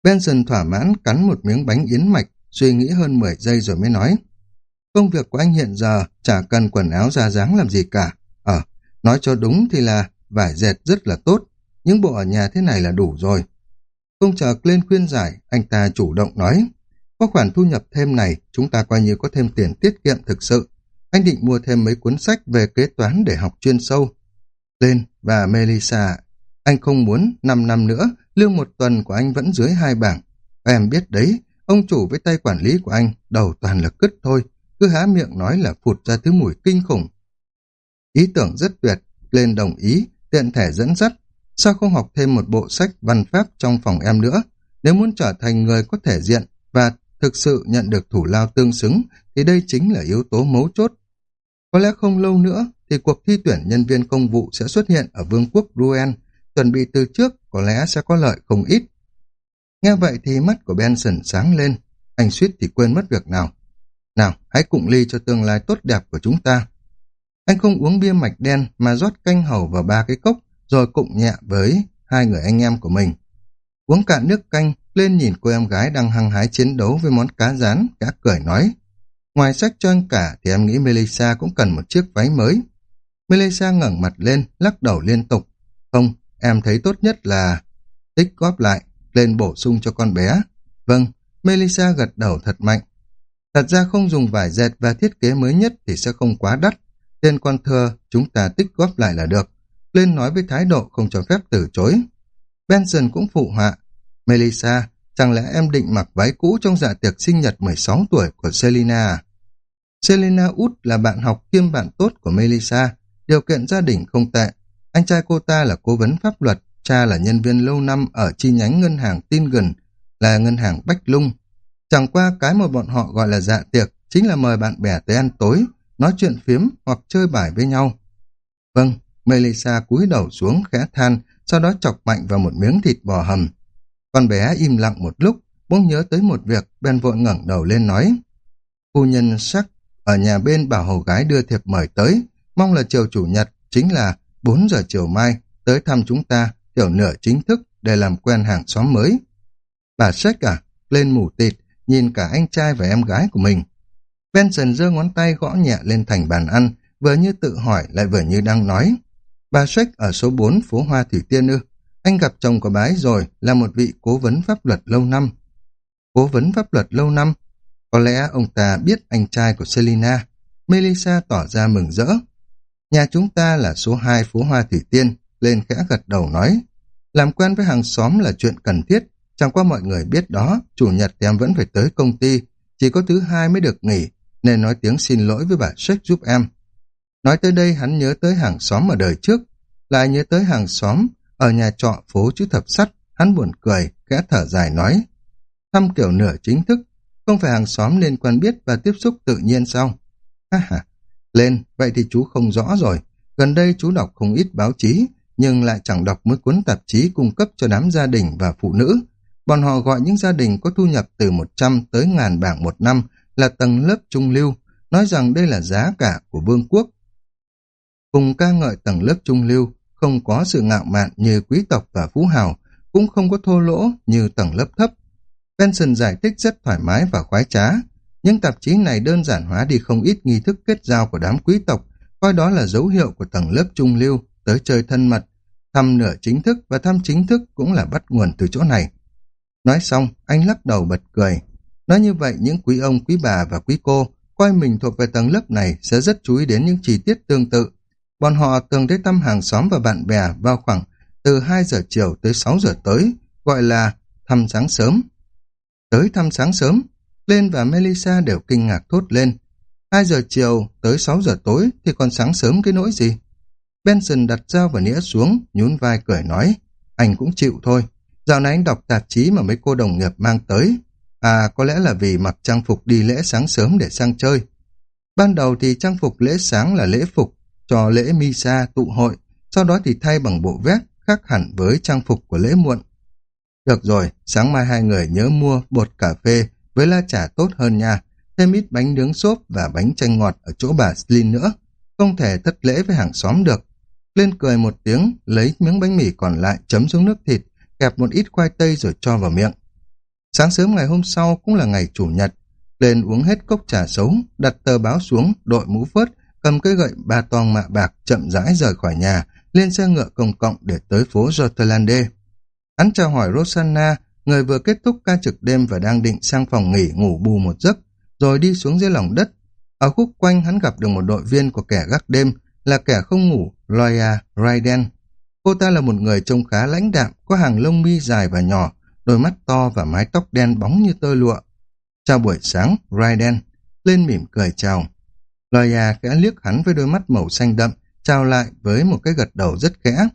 Benson thỏa mãn cắn một miếng bánh yến mạch, suy nghĩ hơn 10 giây rồi mới nói. Công việc của anh hiện giờ chả cần quần áo ra dáng làm gì cả. Ờ, nói cho đúng thì là vải dệt rất là tốt, những bộ ở nhà thế này là đủ rồi. Không chờ lên khuyên giải, anh ta chủ động nói. Có khoản thu nhập thêm này, chúng ta coi như có thêm tiền tiết kiệm thực sự. Anh định mua thêm mấy cuốn sách về kế toán để học chuyên sâu. Lên và Melissa, anh không muốn 5 năm nữa, lương một tuần của anh vẫn dưới hai bảng. Em biết đấy, ông chủ với tay quản lý của anh đầu toàn là cứt thôi, cứ há miệng nói là phụt ra thứ mùi kinh khủng. Ý tưởng rất tuyệt, lên đồng ý, tiện thể dẫn dắt. Sao không học thêm một bộ sách văn pháp trong phòng em nữa? Nếu muốn trở thành người có thể diện và thực sự nhận được thủ lao tương xứng, thì đây chính là yếu tố mấu chốt. Có lẽ không lâu nữa, thì cuộc thi tuyển nhân viên công vụ sẽ xuất hiện ở Vương quốc Ruen, chuẩn bị từ trước có lẽ sẽ có lợi không ít. Nghe vậy thì mắt của Benson sáng lên, anh suýt thì quên mất việc nào. Nào, hãy cụng ly cho tương lai tốt đẹp của chúng ta. Anh không uống bia mạch đen mà rót canh hầu vào ba cái cốc rồi cụng nhẹ với hai người anh em của mình. Uống cạn nước canh, lên nhìn cô em gái đang hăng hái chiến đấu với món cá rán, gã cười nói. Ngoài sách cho anh cả thì em nghĩ Melissa cũng cần một chiếc váy mới. Melissa ngẩng mặt lên, lắc đầu liên tục. Không, em thấy tốt nhất là tích góp lại, lên bổ sung cho con bé. Vâng, Melissa gật đầu thật mạnh. Thật ra không dùng vải dệt và thiết kế mới nhất thì sẽ không quá đắt. Tên con thừa chúng ta tích góp lại là được. Lên nói với thái độ không cho phép từ chối. Benson cũng phụ họa. Melissa, chẳng lẽ em định mặc váy cũ trong dạ tiệc sinh nhật 16 tuổi của Selina à? Selina út là bạn học kiêm bạn tốt của Melissa, điều kiện gia đình không tệ. Anh trai cô ta là cố vấn pháp luật, cha là nhân viên lâu năm ở chi nhánh ngân hàng tin gần, là ngân hàng Bách Lung. Chẳng qua cái mà bọn họ gọi là dạ tiệc chính là mời bạn bè tới ăn tối, nói chuyện phiếm hoặc chơi bài với nhau. Vâng, Melissa cúi đầu xuống khẽ than, sau đó chọc mạnh vào một miếng thịt bò hầm. Con bé im lặng một lúc, bỗng nhớ tới một việc, Ben vội ngẩng đầu lên nói. Phu nhân sắc ở nhà bên bảo hầu gái đưa thiệp mời tới, mong là chiều chủ nhật, chính là 4 giờ chiều mai, tới thăm chúng ta, tiểu nửa chính thức để làm quen hàng xóm mới. Bà sách à, lên mù tịt, nhìn cả anh trai và em gái của mình. Benson giơ ngón tay gõ nhẹ lên thành bàn ăn, vừa như tự hỏi lại vừa như đang nói. Bà sách ở số 4 phố Hoa Thủy Tiên ư. Anh gặp chồng của bà ấy rồi, là một vị cố vấn pháp luật lâu năm. Cố vấn pháp luật lâu năm? Có lẽ ông ta biết anh trai của Selina. Melissa tỏ ra mừng rỡ. Nhà chúng ta là số 2 phố Hoa Thủy Tiên, lên khẽ gật đầu nói. Làm quen với hàng xóm là chuyện cần thiết, chẳng qua mọi người biết đó, chủ nhật thì em vẫn phải tới công ty, chỉ có thứ hai mới được nghỉ, nên nói tiếng xin lỗi với bà Sheikh giúp em. Nói tới đây hắn nhớ tới hàng xóm ở đời trước, lại nhớ tới hàng xóm ở nhà trọ phố chữ thập sắt, hắn buồn cười, khẽ thở dài nói. Thăm kiểu nửa chính thức, không phải hàng xóm nên quen biết và tiếp xúc tự nhiên sao? Ha ha, lên, vậy thì chú không rõ rồi. Gần đây chú đọc không ít báo chí, nhưng lại chẳng đọc mấy cuốn tạp chí cung cấp cho đám gia đình và phụ nữ. Bọn họ gọi những gia đình có thu nhập từ 100 tới ngàn bảng một năm là tầng lớp trung lưu, nói rằng đây là giá cả của vương quốc. Cùng ca ngợi tầng lớp trung lưu, không có sự ngạo mạn như quý tộc và phú hào, cũng không có thô lỗ như tầng lớp thấp. Benson giải thích rất thoải mái và khoái trá. Những tạp chí này đơn giản hóa đi không ít nghi thức kết giao của đám quý tộc, coi đó là dấu hiệu của tầng lớp trung lưu tới chơi thân mật. Thăm nửa chính thức và thăm chính thức cũng là bắt nguồn từ chỗ này. Nói xong, anh lắc đầu bật cười. Nói như vậy, những quý ông, quý bà và quý cô coi mình thuộc về tầng lớp này sẽ rất chú ý đến những chi tiết tương tự. Bọn họ thường tới thăm hàng xóm và bạn bè vào khoảng từ 2 giờ chiều tới 6 giờ tới, gọi là thăm sáng sớm. Tới thăm sáng sớm, Lên và Melissa đều kinh ngạc thốt lên. 2 giờ chiều tới 6 giờ tối thì còn sáng sớm cái nỗi gì? Benson đặt dao và nĩa xuống, nhún vai cười nói, anh cũng chịu thôi. Dạo này anh đọc tạp chí mà mấy cô đồng nghiệp mang tới. À, có lẽ là vì mặc trang phục đi lễ sáng sớm để sang chơi. Ban đầu thì trang phục lễ sáng là lễ phục cho lễ Misa tụ hội, sau đó thì thay bằng bộ vest khác hẳn với trang phục của lễ muộn. Được rồi, sáng mai hai người nhớ mua bột cà phê với la trà tốt hơn nha, thêm ít bánh nướng xốp và bánh chanh ngọt ở chỗ bà Slin nữa. Không thể thất lễ với hàng xóm được. Lên cười một tiếng, lấy miếng bánh mì còn lại chấm xuống nước thịt, kẹp một ít khoai tây rồi cho vào miệng. Sáng sớm ngày hôm sau cũng là ngày chủ nhật, Lên uống hết cốc trà xấu, đặt tờ báo xuống, đội mũ phớt, cầm cây gậy ba toang mạ bạc chậm rãi rời khỏi nhà, lên xe ngựa công cộng để tới phố Jotelande. Hắn chào hỏi Rosanna, người vừa kết thúc ca trực đêm và đang định sang phòng nghỉ ngủ bù một giấc, rồi đi xuống dưới lòng đất. Ở khúc quanh hắn gặp được một đội viên của kẻ gác đêm, là kẻ không ngủ, Loya Raiden. Cô ta là một người trông khá lãnh đạm, có hàng lông mi dài và nhỏ, đôi mắt to và mái tóc đen bóng như tơ lụa. Chào buổi sáng, Raiden. Lên mỉm cười chào. Loya khẽ liếc hắn với đôi mắt màu xanh đậm, chào lại với một cái gật đầu rất khẽ.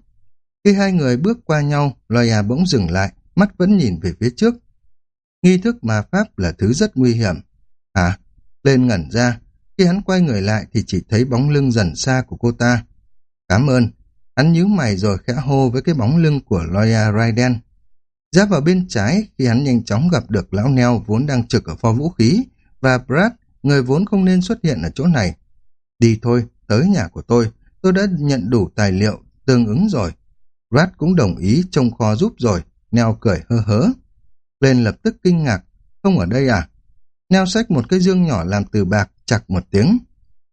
Khi hai người bước qua nhau, Loya bỗng dừng lại, mắt vẫn nhìn về phía trước. Nghi thức mà pháp là thứ rất nguy hiểm. Hả? Lên ngẩn ra, khi hắn quay người lại thì chỉ thấy bóng lưng dần xa của cô ta. Cảm ơn. Hắn nhíu mày rồi khẽ hô với cái bóng lưng của Loya Raiden. Giáp vào bên trái khi hắn nhanh chóng gặp được lão neo vốn đang trực ở pho vũ khí và Brad, người vốn không nên xuất hiện ở chỗ này. Đi thôi, tới nhà của tôi. Tôi đã nhận đủ tài liệu tương ứng rồi. Brad cũng đồng ý trông kho giúp rồi. Neo cười hơ hớ. Lên lập tức kinh ngạc. Không ở đây à? Neo xách một cái dương nhỏ làm từ bạc chặt một tiếng.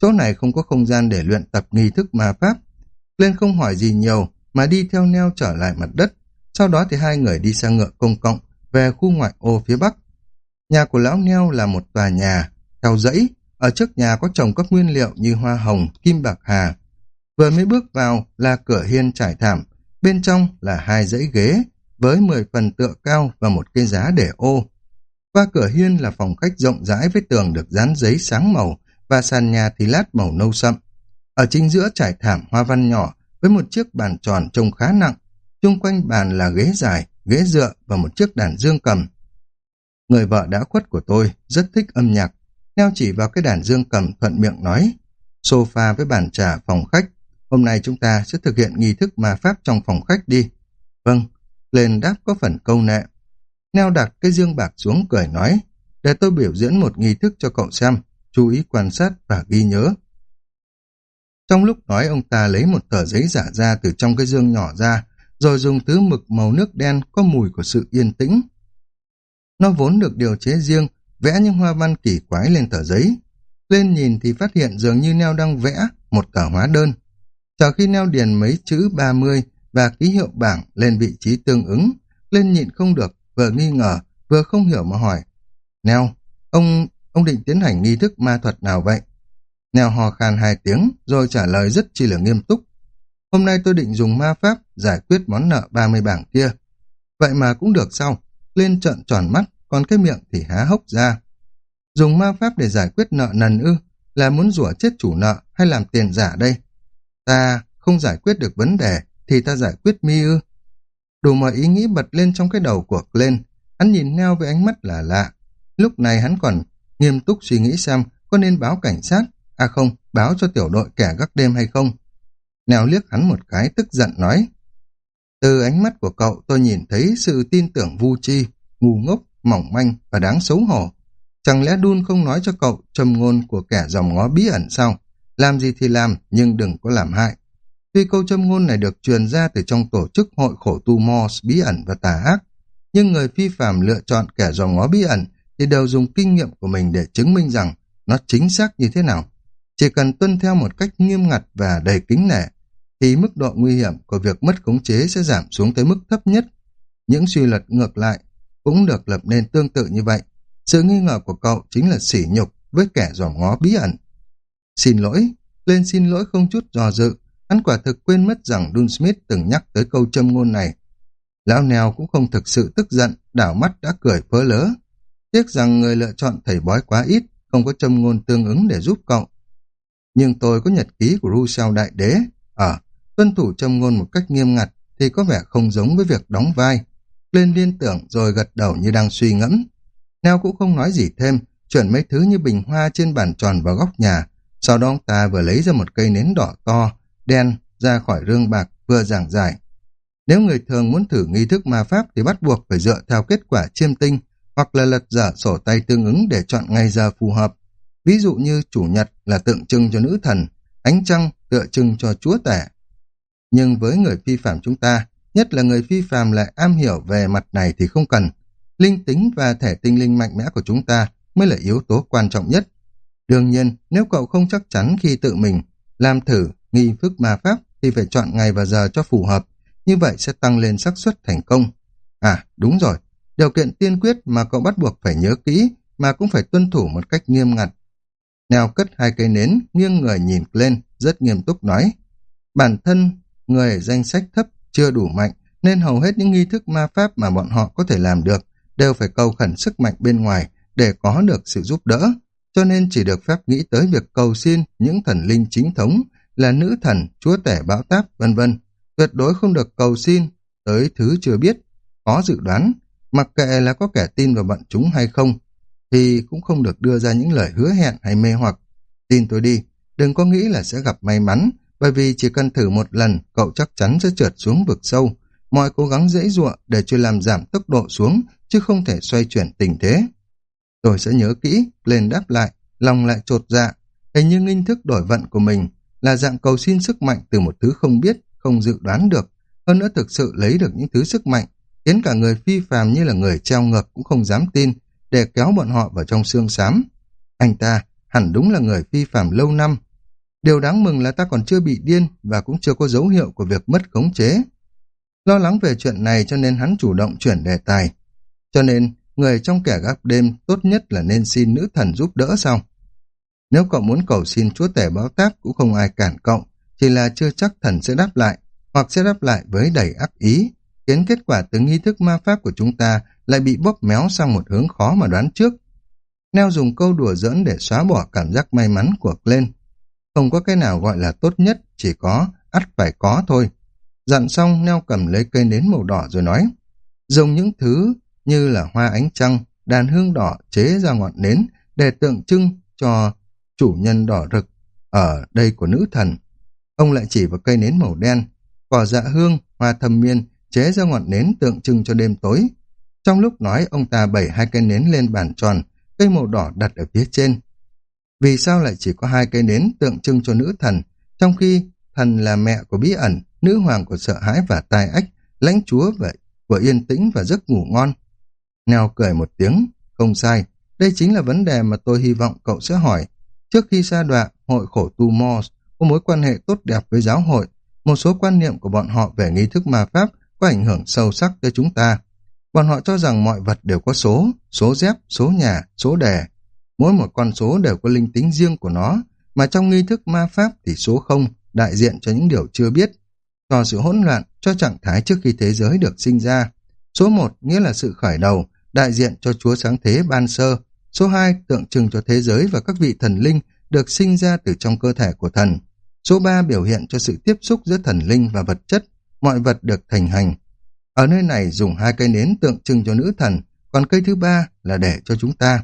Chỗ này không có không gian để luyện tập nghi thức ma pháp. Lên không hỏi gì nhiều mà đi theo Neo trở lại mặt đất. Sau đó thì hai người đi sang ngựa công cộng về khu ngoại ô phía bắc. Nhà của lão Neo là một tòa nhà, theo dãy, ở trước nhà có trồng các nguyên liệu như hoa hồng, kim bạc hà. Vừa mới bước vào là cửa hiên trải thảm, bên trong là hai dãy ghế với 10 phần tựa cao và một cây giá để ô. Qua cửa hiên là phòng khách rộng rãi với tường được dán giấy sáng màu và sàn nhà thì lát màu nâu sậm. Ở chính giữa trải thảm hoa văn nhỏ với một chiếc bàn tròn trông khá nặng, chung quanh bàn là ghế dài, ghế dựa và một chiếc đàn dương cầm. Người vợ đã khuất của tôi rất thích âm nhạc, neo chỉ vào cái đàn dương cầm thuận miệng nói, sofa với bàn trà phòng khách, hôm nay chúng ta sẽ thực hiện nghi thức ma pháp trong phòng khách đi. Vâng, lên đáp có phần câu nệ. Neo đặt cái dương bạc xuống cười nói, để tôi biểu diễn một nghi thức cho cậu xem, chú ý quan sát và ghi nhớ. Trong lúc nói ông ta lấy một tờ giấy giả ra từ trong cái dương nhỏ ra, rồi dùng thứ mực màu nước đen có mùi của sự yên tĩnh. Nó vốn được điều chế riêng, vẽ những hoa văn kỳ quái lên tờ giấy. Lên nhìn thì phát hiện dường như Neo đang vẽ một tờ hóa đơn. Chờ khi Neo điền mấy chữ 30 và ký hiệu bảng lên vị trí tương ứng, lên nhịn không được, vừa nghi ngờ, vừa không hiểu mà hỏi. Neo, ông ông định tiến hành nghi thức ma thuật nào vậy? Neo hò khan hai tiếng, rồi trả lời rất chi là nghiêm túc. Hôm nay tôi định dùng ma pháp giải quyết món nợ 30 bảng kia. Vậy mà cũng được sao? Lên trợn tròn mắt, còn cái miệng thì há hốc ra. Dùng ma pháp để giải quyết nợ nần ư, là muốn rủa chết chủ nợ hay làm tiền giả đây? Ta không giải quyết được vấn đề, thì ta giải quyết mi ư. Đủ mọi ý nghĩ bật lên trong cái đầu của lên hắn nhìn neo với ánh mắt lạ lạ. Lúc này hắn còn nghiêm túc suy nghĩ xem có nên báo cảnh sát, à không, báo cho tiểu đội kẻ gác đêm hay không. Neo liếc hắn một cái tức giận nói. Từ ánh mắt của cậu tôi nhìn thấy sự tin tưởng vu chi, ngu ngốc, mỏng manh và đáng xấu hổ. Chẳng lẽ Đun không nói cho cậu trầm ngôn của kẻ dòng ngó bí ẩn sao? Làm gì thì làm, nhưng đừng có làm hại. Tuy câu châm ngôn này được truyền ra từ trong tổ chức hội khổ tu Morse bí ẩn và tà ác, nhưng người phi phạm lựa chọn kẻ dòng ngó bí ẩn thì đều dùng kinh nghiệm của mình để chứng minh rằng nó chính xác như thế nào. Chỉ cần tuân theo một cách nghiêm ngặt và đầy kính nể, thì mức độ nguy hiểm của việc mất khống chế sẽ giảm xuống tới mức thấp nhất. Những suy luật ngược lại cũng được lập nên tương tự như vậy. Sự nghi ngờ của cậu chính là sỉ nhục với kẻ dòm ngó bí ẩn. Xin lỗi, lên xin lỗi không chút dò dự, hắn quả thực quên mất rằng Dun Smith từng nhắc tới câu châm ngôn này. Lão Nèo cũng không thực sự tức giận, đảo mắt đã cười phớ lớ. Tiếc rằng người lựa chọn thầy bói quá ít, không có châm ngôn tương ứng để giúp cậu. Nhưng tôi có nhật ký của Rousseau Đại Đế. Ở, tuân thủ châm ngôn một cách nghiêm ngặt thì có vẻ không giống với việc đóng vai. Lên liên tưởng rồi gật đầu như đang suy ngẫm. Neo cũng không nói gì thêm, chuyển mấy thứ như bình hoa trên bàn tròn vào góc nhà. Sau đó ông ta vừa lấy ra một cây nến đỏ to, đen, ra khỏi rương bạc, vừa giảng giải. Nếu người thường muốn thử nghi thức ma pháp thì bắt buộc phải dựa theo kết quả chiêm tinh hoặc là lật dở sổ tay tương ứng để chọn ngày giờ phù hợp. Ví dụ như chủ nhật là tượng trưng cho nữ thần, ánh trăng tựa trưng cho chúa tể. Nhưng với người phi phạm chúng ta, nhất là người phi phàm lại am hiểu về mặt này thì không cần. Linh tính và thể tinh linh mạnh mẽ của chúng ta mới là yếu tố quan trọng nhất. Đương nhiên, nếu cậu không chắc chắn khi tự mình làm thử nghi thức ma pháp thì phải chọn ngày và giờ cho phù hợp, như vậy sẽ tăng lên xác suất thành công. À, đúng rồi, điều kiện tiên quyết mà cậu bắt buộc phải nhớ kỹ mà cũng phải tuân thủ một cách nghiêm ngặt. Nèo cất hai cây nến, nghiêng người nhìn lên, rất nghiêm túc nói. Bản thân, người danh sách thấp chưa đủ mạnh, nên hầu hết những nghi thức ma pháp mà bọn họ có thể làm được đều phải cầu khẩn sức mạnh bên ngoài để có được sự giúp đỡ, cho nên chỉ được phép nghĩ tới việc cầu xin những thần linh chính thống là nữ thần, chúa tể bão táp, vân vân. Tuyệt đối không được cầu xin tới thứ chưa biết, có dự đoán, mặc kệ là có kẻ tin vào bọn chúng hay không, thì cũng không được đưa ra những lời hứa hẹn hay mê hoặc. Tin tôi đi, đừng có nghĩ là sẽ gặp may mắn, bởi vì chỉ cần thử một lần, cậu chắc chắn sẽ trượt xuống vực sâu. Mọi cố gắng dễ dụa để chưa làm giảm tốc độ xuống, chứ không thể xoay chuyển tình thế. Tôi sẽ nhớ kỹ, lên đáp lại, lòng lại trột dạ. Hình như nghi thức đổi vận của mình là dạng cầu xin sức mạnh từ một thứ không biết, không dự đoán được. Hơn nữa thực sự lấy được những thứ sức mạnh, khiến cả người phi phàm như là người treo ngược cũng không dám tin, để kéo bọn họ vào trong xương xám. Anh ta hẳn đúng là người phi phàm lâu năm. Điều đáng mừng là ta còn chưa bị điên và cũng chưa có dấu hiệu của việc mất khống chế. Lo lắng về chuyện này cho nên hắn chủ động chuyển đề tài. Cho nên, người trong kẻ gác đêm tốt nhất là nên xin nữ thần giúp đỡ sau. Nếu cậu muốn cầu xin chúa tể báo táp cũng không ai cản cậu, chỉ là chưa chắc thần sẽ đáp lại, hoặc sẽ đáp lại với đầy ác ý, khiến kết quả từ nghi thức ma pháp của chúng ta lại bị bóp méo sang một hướng khó mà đoán trước. Neo dùng câu đùa dẫn để xóa bỏ cảm giác may mắn của Glenn, không có cái nào gọi là tốt nhất, chỉ có, ắt phải có thôi. Dặn xong, Neo cầm lấy cây nến màu đỏ rồi nói, dùng những thứ như là hoa ánh trăng, đàn hương đỏ chế ra ngọn nến để tượng trưng cho chủ nhân đỏ rực ở đây của nữ thần. Ông lại chỉ vào cây nến màu đen, cỏ dạ hương, hoa thâm miên chế ra ngọn nến tượng trưng cho đêm tối. Trong lúc nói, ông ta bẩy hai cây nến lên bàn tròn, cây màu đỏ đặt ở phía trên. Vì sao lại chỉ có hai cây nến tượng trưng cho nữ thần, trong khi thần là mẹ của bí ẩn, nữ hoàng của sợ hãi và tai ách, lãnh chúa vậy, của yên tĩnh và giấc ngủ ngon. Nèo cười một tiếng, không sai, đây chính là vấn đề mà tôi hy vọng cậu sẽ hỏi. Trước khi sa đọa, hội khổ tu Mors có mối quan hệ tốt đẹp với giáo hội, một số quan niệm của bọn họ về nghi thức ma pháp có ảnh hưởng sâu sắc tới chúng ta. Bọn họ cho rằng mọi vật đều có số, số dép, số nhà, số đề. Mỗi một con số đều có linh tính riêng của nó, mà trong nghi thức ma pháp thì số không đại diện cho những điều chưa biết, cho sự hỗn loạn, cho trạng thái trước khi thế giới được sinh ra. Số một nghĩa là sự khởi đầu, đại diện cho Chúa Sáng Thế Ban Sơ. Số hai tượng trưng cho thế giới và các vị thần linh được sinh ra từ trong cơ thể của thần. Số ba biểu hiện cho sự tiếp xúc giữa thần linh và vật chất, mọi vật được thành hành. Ở nơi này dùng hai cây nến tượng trưng cho nữ thần, còn cây thứ ba là để cho chúng ta.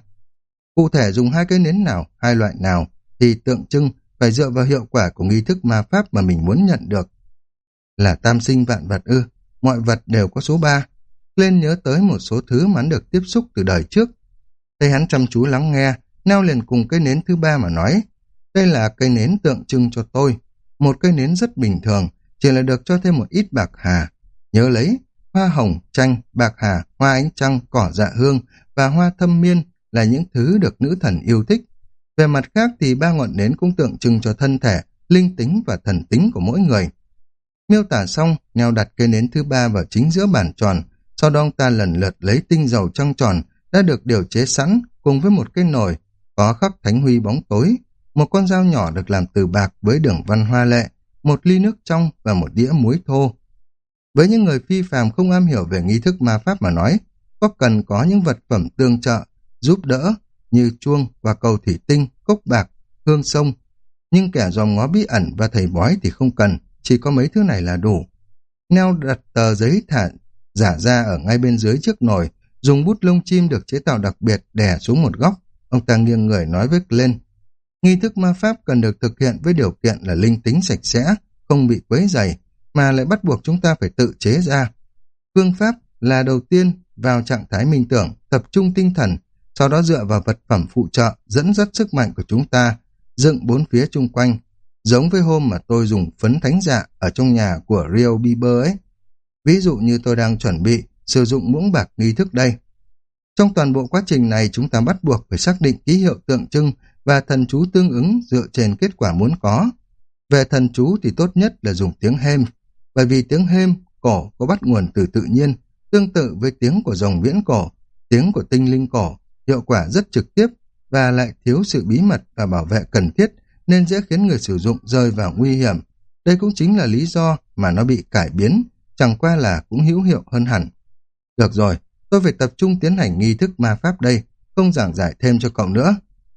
Cụ thể dùng hai cây nến nào, hai loại nào, thì tượng trưng phải dựa vào hiệu quả của nghi thức ma pháp mà mình muốn nhận được. Là tam sinh vạn vật ư, mọi vật đều có số ba. Lên nhớ tới một số thứ mà hắn được tiếp xúc từ đời trước. Thấy hắn chăm chú lắng nghe, neo liền cùng cây nến thứ ba mà nói, đây là cây nến tượng trưng cho tôi. Một cây nến rất bình thường, chỉ là được cho thêm một ít bạc hà. Nhớ lấy, hoa hồng, chanh, bạc hà, hoa ánh trăng, cỏ dạ hương và hoa thâm miên là những thứ được nữ thần yêu thích. Về mặt khác thì ba ngọn nến cũng tượng trưng cho thân thể, linh tính và thần tính của mỗi người. Miêu tả xong, Neo đặt cây nến thứ ba vào chính giữa bàn tròn, sau đó ông ta lần lượt lấy tinh dầu trăng tròn đã được điều chế sẵn cùng với một cái nồi có khắc thánh huy bóng tối, một con dao nhỏ được làm từ bạc với đường văn hoa lệ, một ly nước trong và một đĩa muối thô. Với những người phi phàm không am hiểu về nghi thức ma pháp mà nói, có cần có những vật phẩm tương trợ, giúp đỡ như chuông và cầu thủy tinh, cốc bạc, hương sông. Nhưng kẻ dòm ngó bí ẩn và thầy bói thì không cần, chỉ có mấy thứ này là đủ. Neo đặt tờ giấy thả giả ra ở ngay bên dưới chiếc nồi, dùng bút lông chim được chế tạo đặc biệt đè xuống một góc. Ông ta nghiêng người nói với lên. nghi thức ma pháp cần được thực hiện với điều kiện là linh tính sạch sẽ, không bị quấy dày, mà lại bắt buộc chúng ta phải tự chế ra. Phương pháp là đầu tiên vào trạng thái minh tưởng, tập trung tinh thần, sau đó dựa vào vật phẩm phụ trợ dẫn dắt sức mạnh của chúng ta, dựng bốn phía chung quanh, giống với hôm mà tôi dùng phấn thánh dạ ở trong nhà của Rio Bieber ấy. Ví dụ như tôi đang chuẩn bị sử dụng muỗng bạc nghi thức đây. Trong toàn bộ quá trình này chúng ta bắt buộc phải xác định ký hiệu tượng trưng và thần chú tương ứng dựa trên kết quả muốn có. Về thần chú thì tốt nhất là dùng tiếng hêm, bởi vì tiếng hêm cổ có bắt nguồn từ tự nhiên, tương tự với tiếng của dòng viễn cổ, tiếng của tinh linh cổ, hiệu quả rất trực tiếp và lại thiếu sự bí mật và bảo vệ cần thiết nên dễ khiến người sử dụng rơi vào nguy hiểm. Đây cũng chính là lý do mà nó bị cải biến, chẳng qua là cũng hữu hiệu hơn hẳn. Được rồi, tôi phải tập trung tiến hành nghi thức ma pháp đây, không giảng giải thêm cho cậu nữa.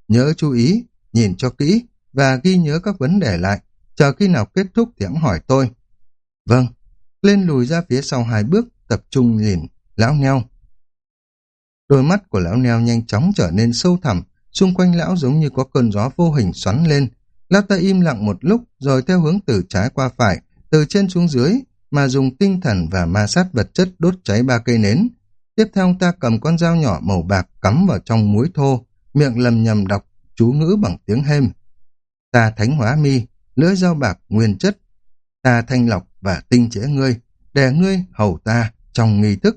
Nhớ chú ý, nhìn cho kỹ và ghi nhớ các vấn đề lại, chờ khi nào kết thúc thì hãng hỏi tôi. Vâng, lên lùi ra phía sau hai bước, tập trung nhìn, lão nheo. Đôi mắt của lão neo nhanh chóng trở nên sâu thẳm, xung quanh lão giống như có cơn gió vô hình xoắn lên. Lão ta im lặng một lúc rồi theo hướng từ trái qua phải, từ trên xuống dưới, mà dùng tinh thần và ma sát vật chất đốt cháy ba cây nến. Tiếp theo ông ta cầm con dao nhỏ màu bạc cắm vào trong muối thô, miệng lầm nhầm đọc chú ngữ bằng tiếng hêm. Ta thánh hóa mi, lưỡi dao bạc nguyên chất, ta thanh lọc và tinh chế ngươi, để ngươi hầu ta trong nghi thức.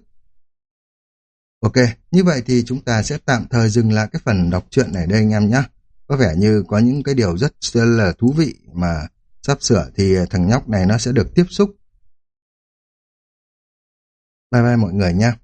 Ok, như vậy thì chúng ta sẽ tạm thời dừng lại cái phần đọc truyện này đây anh em nhé. Có vẻ như có những cái điều rất là thú vị mà sắp sửa thì thằng nhóc này nó sẽ được tiếp xúc. Bye bye mọi người nha.